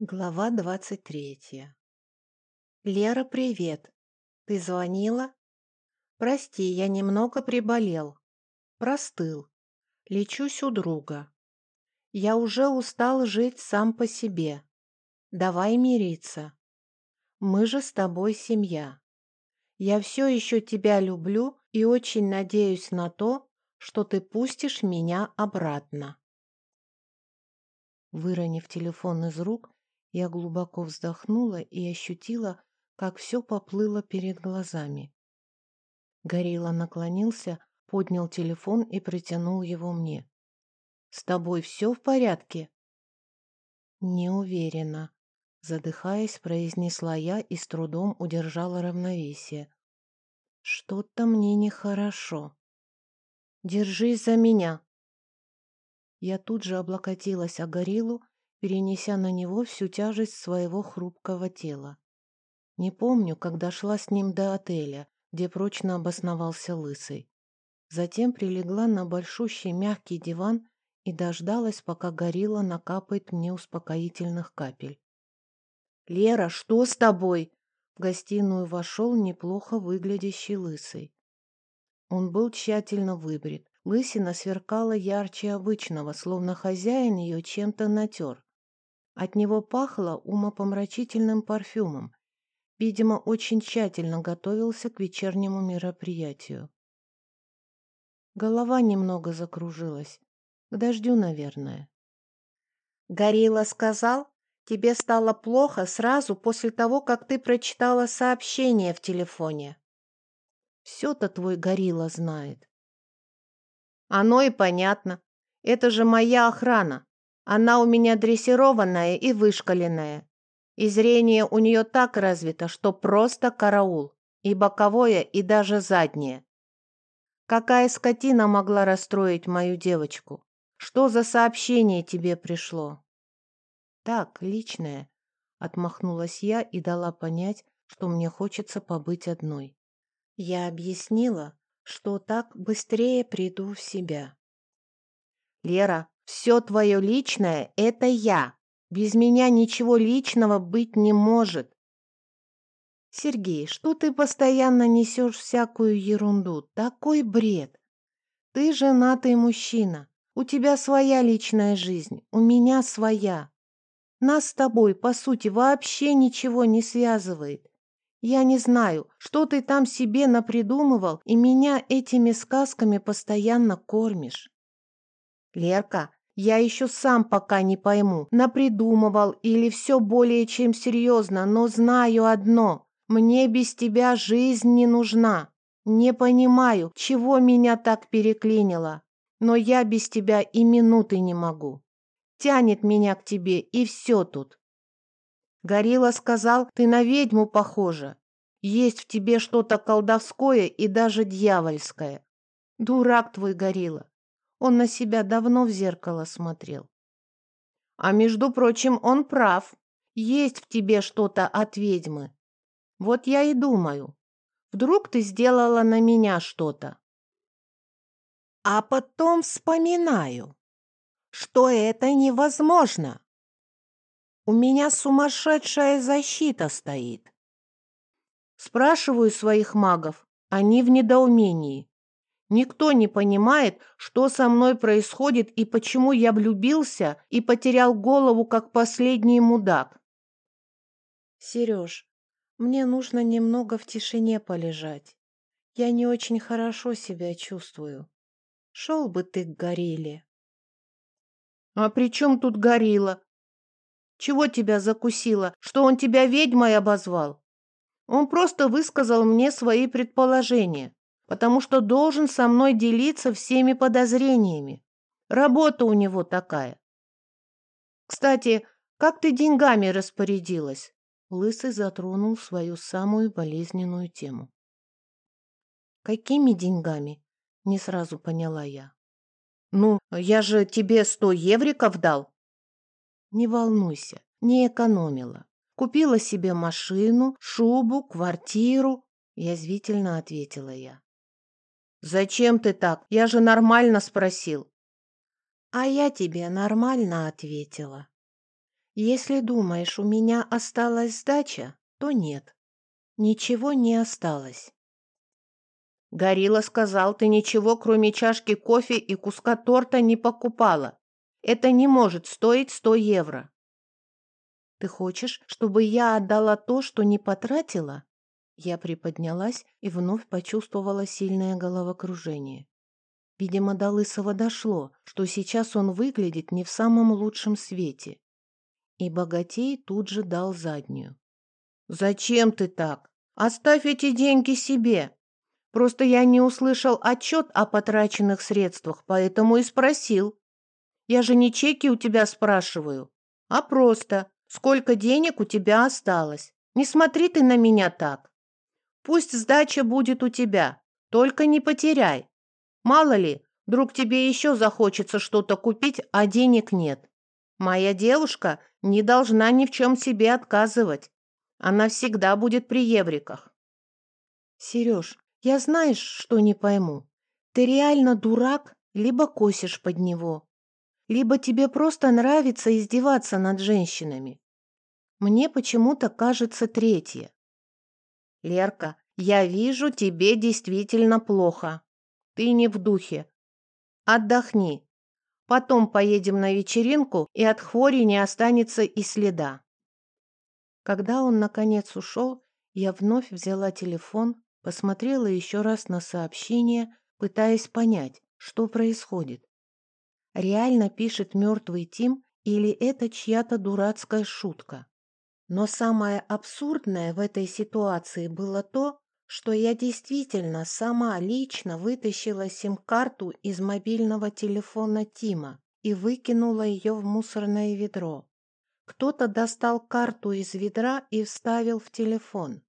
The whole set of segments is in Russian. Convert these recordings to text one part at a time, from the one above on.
Глава двадцать третья. «Лера, привет. Ты звонила? Прости, я немного приболел. Простыл. Лечусь у друга. Я уже устал жить сам по себе. Давай мириться. Мы же с тобой семья. Я все еще тебя люблю и очень надеюсь на то, что ты пустишь меня обратно». Выронив телефон из рук, я глубоко вздохнула и ощутила, как все поплыло перед глазами. Горилла наклонился, поднял телефон и протянул его мне. «С тобой все в порядке?» «Не уверена», — задыхаясь, произнесла я и с трудом удержала равновесие. «Что-то мне нехорошо. Держись за меня!» Я тут же облокотилась о гориллу перенеся на него всю тяжесть своего хрупкого тела. Не помню, как дошла с ним до отеля, где прочно обосновался Лысый. Затем прилегла на большущий мягкий диван и дождалась, пока горилла накапает мне успокоительных капель. «Лера, что с тобой?» В гостиную вошел неплохо выглядящий Лысый. Он был тщательно выбрит. Лысина сверкала ярче обычного, словно хозяин ее чем-то натер. От него пахло умопомрачительным парфюмом. Видимо, очень тщательно готовился к вечернему мероприятию. Голова немного закружилась. К дождю, наверное. Горилла сказал, тебе стало плохо сразу после того, как ты прочитала сообщение в телефоне. Все-то твой горилла знает. Оно и понятно. Это же моя охрана. Она у меня дрессированная и вышкаленная. И зрение у нее так развито, что просто караул. И боковое, и даже заднее. Какая скотина могла расстроить мою девочку? Что за сообщение тебе пришло? Так, личное. Отмахнулась я и дала понять, что мне хочется побыть одной. Я объяснила, что так быстрее приду в себя. Лера, все твое личное — это я. Без меня ничего личного быть не может. Сергей, что ты постоянно несешь всякую ерунду? Такой бред. Ты женатый мужчина. У тебя своя личная жизнь, у меня своя. Нас с тобой, по сути, вообще ничего не связывает. Я не знаю, что ты там себе напридумывал, и меня этими сказками постоянно кормишь. Лерка, я еще сам пока не пойму, напридумывал или все более чем серьезно, но знаю одно. Мне без тебя жизнь не нужна. Не понимаю, чего меня так переклинило, но я без тебя и минуты не могу. Тянет меня к тебе, и все тут. Горилла сказал, ты на ведьму похожа. Есть в тебе что-то колдовское и даже дьявольское. Дурак твой горилла. Он на себя давно в зеркало смотрел. А между прочим, он прав. Есть в тебе что-то от ведьмы. Вот я и думаю. Вдруг ты сделала на меня что-то. А потом вспоминаю, что это невозможно. У меня сумасшедшая защита стоит. Спрашиваю своих магов, они в недоумении. Никто не понимает, что со мной происходит и почему я влюбился и потерял голову, как последний мудак. Сереж, мне нужно немного в тишине полежать. Я не очень хорошо себя чувствую. Шел бы ты к горилле. А при чем тут горилла? Чего тебя закусило, что он тебя ведьмой обозвал? Он просто высказал мне свои предположения потому что должен со мной делиться всеми подозрениями. Работа у него такая. Кстати, как ты деньгами распорядилась? Лысый затронул свою самую болезненную тему. Какими деньгами? Не сразу поняла я. Ну, я же тебе сто евриков дал. Не волнуйся, не экономила. Купила себе машину, шубу, квартиру, язвительно ответила я. «Зачем ты так? Я же нормально спросил». «А я тебе нормально ответила. Если думаешь, у меня осталась сдача, то нет. Ничего не осталось. Горилла сказал, ты ничего, кроме чашки кофе и куска торта не покупала. Это не может стоить сто евро. Ты хочешь, чтобы я отдала то, что не потратила? Я приподнялась и вновь почувствовала сильное головокружение. Видимо, до Лысого дошло, что сейчас он выглядит не в самом лучшем свете. И богатей тут же дал заднюю. «Зачем ты так? Оставь эти деньги себе. Просто я не услышал отчет о потраченных средствах, поэтому и спросил. Я же не чеки у тебя спрашиваю, а просто, сколько денег у тебя осталось. Не смотри ты на меня так. Пусть сдача будет у тебя, только не потеряй. Мало ли, вдруг тебе еще захочется что-то купить, а денег нет. Моя девушка не должна ни в чем себе отказывать. Она всегда будет при евриках. Сереж, я знаешь, что не пойму. Ты реально дурак, либо косишь под него, либо тебе просто нравится издеваться над женщинами. Мне почему-то кажется третье. Лерка, я вижу, тебе действительно плохо. Ты не в духе. Отдохни. Потом поедем на вечеринку, и от хвори не останется и следа. Когда он, наконец, ушел, я вновь взяла телефон, посмотрела еще раз на сообщение, пытаясь понять, что происходит. Реально пишет мертвый Тим или это чья-то дурацкая шутка? Но самое абсурдное в этой ситуации было то, что я действительно сама лично вытащила сим-карту из мобильного телефона Тима и выкинула ее в мусорное ведро. Кто-то достал карту из ведра и вставил в телефон.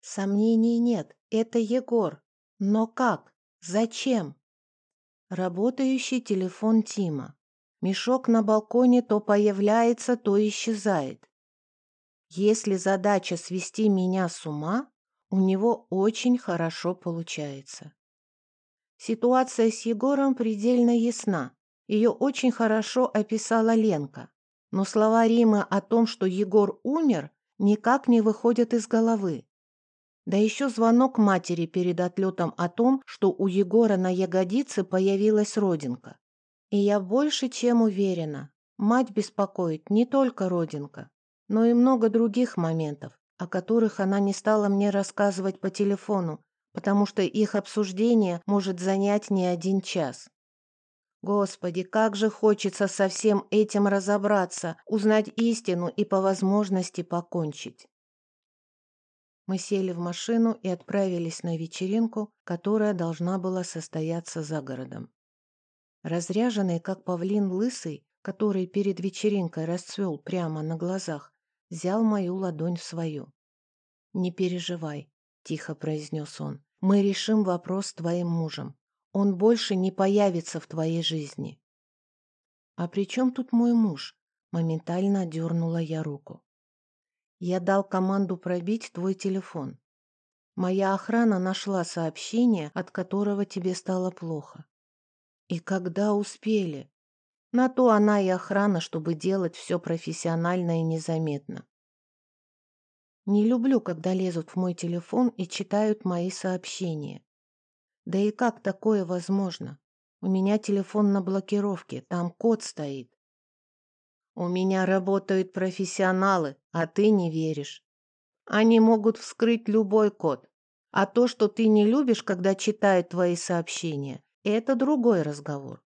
Сомнений нет, это Егор. Но как? Зачем? Работающий телефон Тима. Мешок на балконе то появляется, то исчезает. Если задача свести меня с ума, у него очень хорошо получается. Ситуация с Егором предельно ясна. Ее очень хорошо описала Ленка. Но слова Римы о том, что Егор умер, никак не выходят из головы. Да еще звонок матери перед отлетом о том, что у Егора на ягодице появилась родинка. И я больше чем уверена, мать беспокоит не только родинка, но и много других моментов, о которых она не стала мне рассказывать по телефону, потому что их обсуждение может занять не один час. Господи, как же хочется со всем этим разобраться, узнать истину и по возможности покончить. Мы сели в машину и отправились на вечеринку, которая должна была состояться за городом. Разряженный, как павлин лысый, который перед вечеринкой расцвел прямо на глазах, взял мою ладонь в свою. «Не переживай», — тихо произнес он. «Мы решим вопрос с твоим мужем. Он больше не появится в твоей жизни». «А при чем тут мой муж?» — моментально дернула я руку. «Я дал команду пробить твой телефон. Моя охрана нашла сообщение, от которого тебе стало плохо. И когда успели? На то она и охрана, чтобы делать все профессионально и незаметно. Не люблю, когда лезут в мой телефон и читают мои сообщения. Да и как такое возможно? У меня телефон на блокировке, там код стоит. У меня работают профессионалы, а ты не веришь. Они могут вскрыть любой код. А то, что ты не любишь, когда читают твои сообщения, это другой разговор.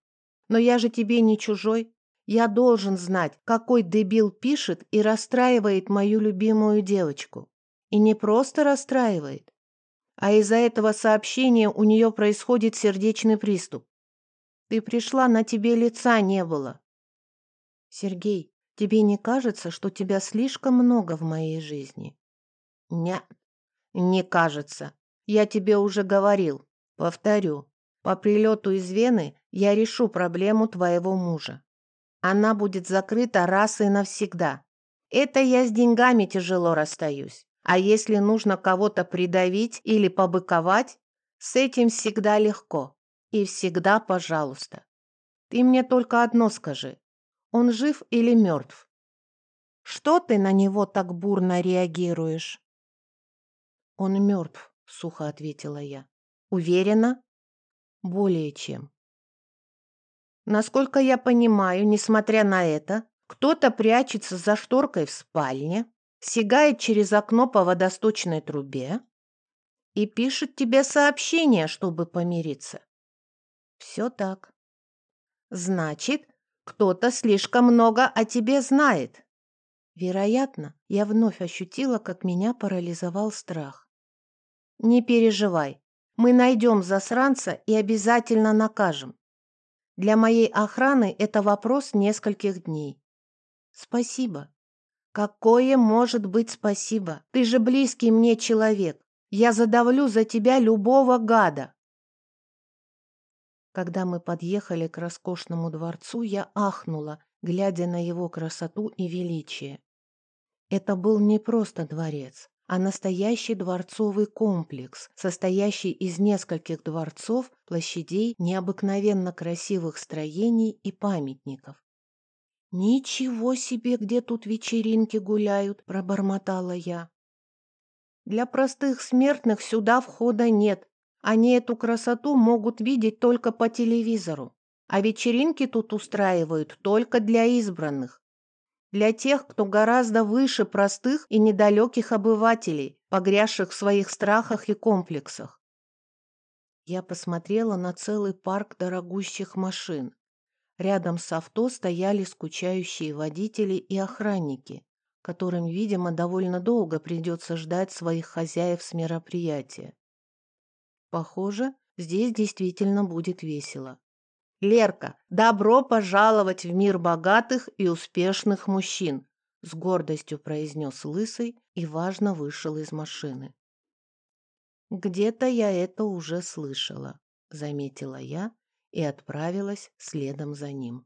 Но я же тебе не чужой. Я должен знать, какой дебил пишет и расстраивает мою любимую девочку. И не просто расстраивает, а из-за этого сообщения у нее происходит сердечный приступ. Ты пришла, на тебе лица не было. Сергей, тебе не кажется, что тебя слишком много в моей жизни? Нет, не кажется. Я тебе уже говорил. Повторю. По прилету из Вены я решу проблему твоего мужа. Она будет закрыта раз и навсегда. Это я с деньгами тяжело расстаюсь. А если нужно кого-то придавить или побыковать, с этим всегда легко. И всегда пожалуйста. Ты мне только одно скажи. Он жив или мертв? Что ты на него так бурно реагируешь?» «Он мертв», — сухо ответила я. «Уверена?» «Более чем». «Насколько я понимаю, несмотря на это, кто-то прячется за шторкой в спальне, сигает через окно по водосточной трубе и пишет тебе сообщение, чтобы помириться». «Все так». «Значит, кто-то слишком много о тебе знает». Вероятно, я вновь ощутила, как меня парализовал страх. «Не переживай, мы найдем засранца и обязательно накажем. Для моей охраны это вопрос нескольких дней». «Спасибо». «Какое может быть спасибо? Ты же близкий мне человек. Я задавлю за тебя любого гада». Когда мы подъехали к роскошному дворцу, я ахнула, глядя на его красоту и величие. Это был не просто дворец а настоящий дворцовый комплекс, состоящий из нескольких дворцов, площадей, необыкновенно красивых строений и памятников. «Ничего себе, где тут вечеринки гуляют!» – пробормотала я. «Для простых смертных сюда входа нет. Они эту красоту могут видеть только по телевизору. А вечеринки тут устраивают только для избранных для тех, кто гораздо выше простых и недалеких обывателей, погрязших в своих страхах и комплексах. Я посмотрела на целый парк дорогущих машин. Рядом с авто стояли скучающие водители и охранники, которым, видимо, довольно долго придется ждать своих хозяев с мероприятия. Похоже, здесь действительно будет весело. «Лерка, добро пожаловать в мир богатых и успешных мужчин!» С гордостью произнес Лысый и важно вышел из машины. «Где-то я это уже слышала», — заметила я и отправилась следом за ним.